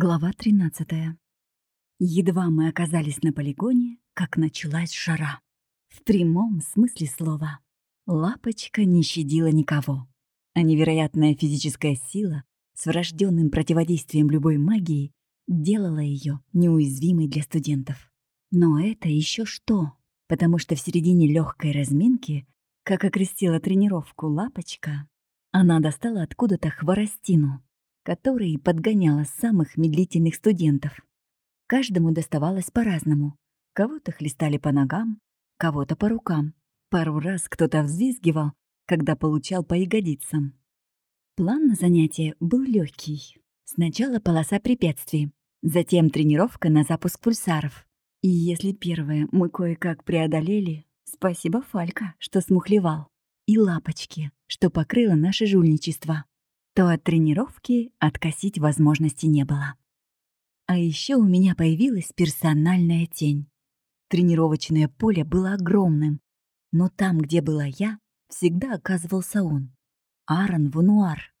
Глава 13. Едва мы оказались на полигоне, как началась жара. В прямом смысле слова. Лапочка не щадила никого. А невероятная физическая сила с врожденным противодействием любой магии делала ее неуязвимой для студентов. Но это еще что? Потому что в середине легкой разминки, как окрестила тренировку Лапочка, она достала откуда-то хворостину, которые подгоняла самых медлительных студентов. Каждому доставалось по-разному. Кого-то хлестали по ногам, кого-то по рукам. Пару раз кто-то взвизгивал, когда получал по ягодицам. План на занятие был легкий. Сначала полоса препятствий, затем тренировка на запуск пульсаров. И если первое мы кое-как преодолели, спасибо Фалька, что смухлевал, и Лапочки, что покрыло наше жульничество то от тренировки откосить возможности не было. А еще у меня появилась персональная тень. Тренировочное поле было огромным, но там, где была я, всегда оказывался он. Аарон Вануар.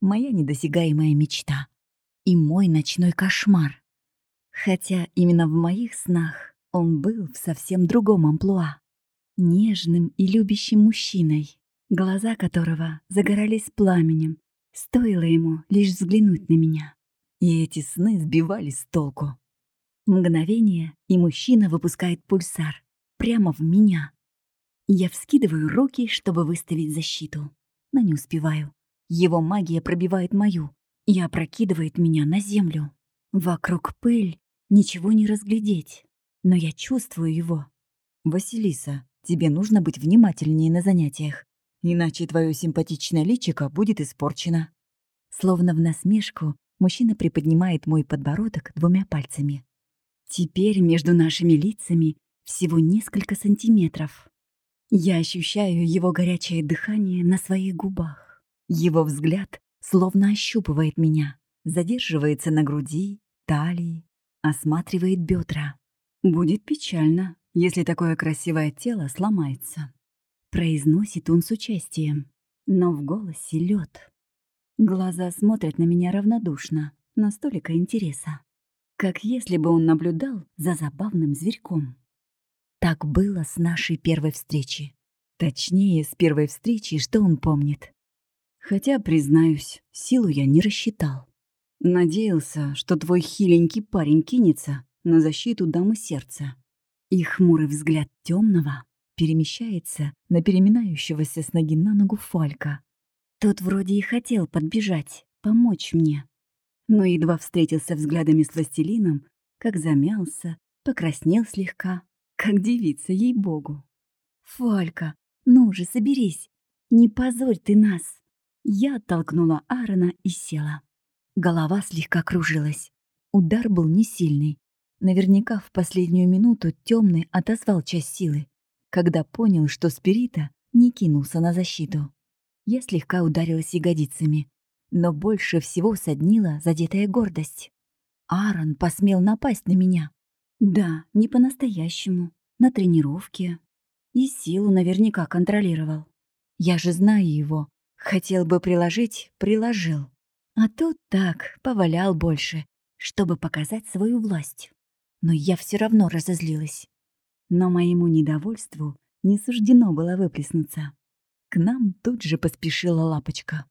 Моя недосягаемая мечта. И мой ночной кошмар. Хотя именно в моих снах он был в совсем другом амплуа. Нежным и любящим мужчиной, глаза которого загорались пламенем, Стоило ему лишь взглянуть на меня, и эти сны сбивали с толку. Мгновение, и мужчина выпускает пульсар прямо в меня. Я вскидываю руки, чтобы выставить защиту, но не успеваю. Его магия пробивает мою и опрокидывает меня на землю. Вокруг пыль, ничего не разглядеть, но я чувствую его. «Василиса, тебе нужно быть внимательнее на занятиях иначе твое симпатичное личико будет испорчено». Словно в насмешку, мужчина приподнимает мой подбородок двумя пальцами. Теперь между нашими лицами всего несколько сантиметров. Я ощущаю его горячее дыхание на своих губах. Его взгляд словно ощупывает меня, задерживается на груди, талии, осматривает бедра. Будет печально, если такое красивое тело сломается. Произносит он с участием, но в голосе лед. Глаза смотрят на меня равнодушно, но столько интереса. Как если бы он наблюдал за забавным зверьком. Так было с нашей первой встречи. Точнее, с первой встречи, что он помнит. Хотя, признаюсь, силу я не рассчитал. Надеялся, что твой хиленький парень кинется на защиту дамы сердца. И хмурый взгляд темного перемещается на переминающегося с ноги на ногу Фалька. Тот вроде и хотел подбежать, помочь мне. Но едва встретился взглядами с властелином, как замялся, покраснел слегка, как девица, ей-богу. «Фалька, ну же, соберись! Не позорь ты нас!» Я оттолкнула Аарона и села. Голова слегка кружилась. Удар был не сильный. Наверняка в последнюю минуту темный отозвал часть силы, когда понял, что Спирита не кинулся на защиту. Я слегка ударилась ягодицами, но больше всего соднила задетая гордость. Аарон посмел напасть на меня. Да, не по-настоящему, на тренировке. И силу наверняка контролировал. Я же знаю его. Хотел бы приложить — приложил. А тут так, повалял больше, чтобы показать свою власть. Но я все равно разозлилась. Но моему недовольству не суждено было выплеснуться. К нам тут же поспешила лапочка.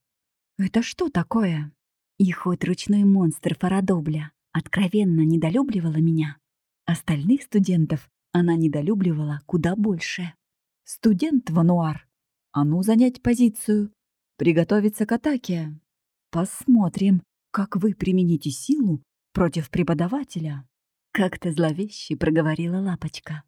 «Это что такое?» И хоть ручной монстр Фарадобля откровенно недолюбливала меня, остальных студентов она недолюбливала куда больше. «Студент Вануар, а ну занять позицию, приготовиться к атаке. Посмотрим, как вы примените силу против преподавателя». Как-то зловеще проговорила лапочка.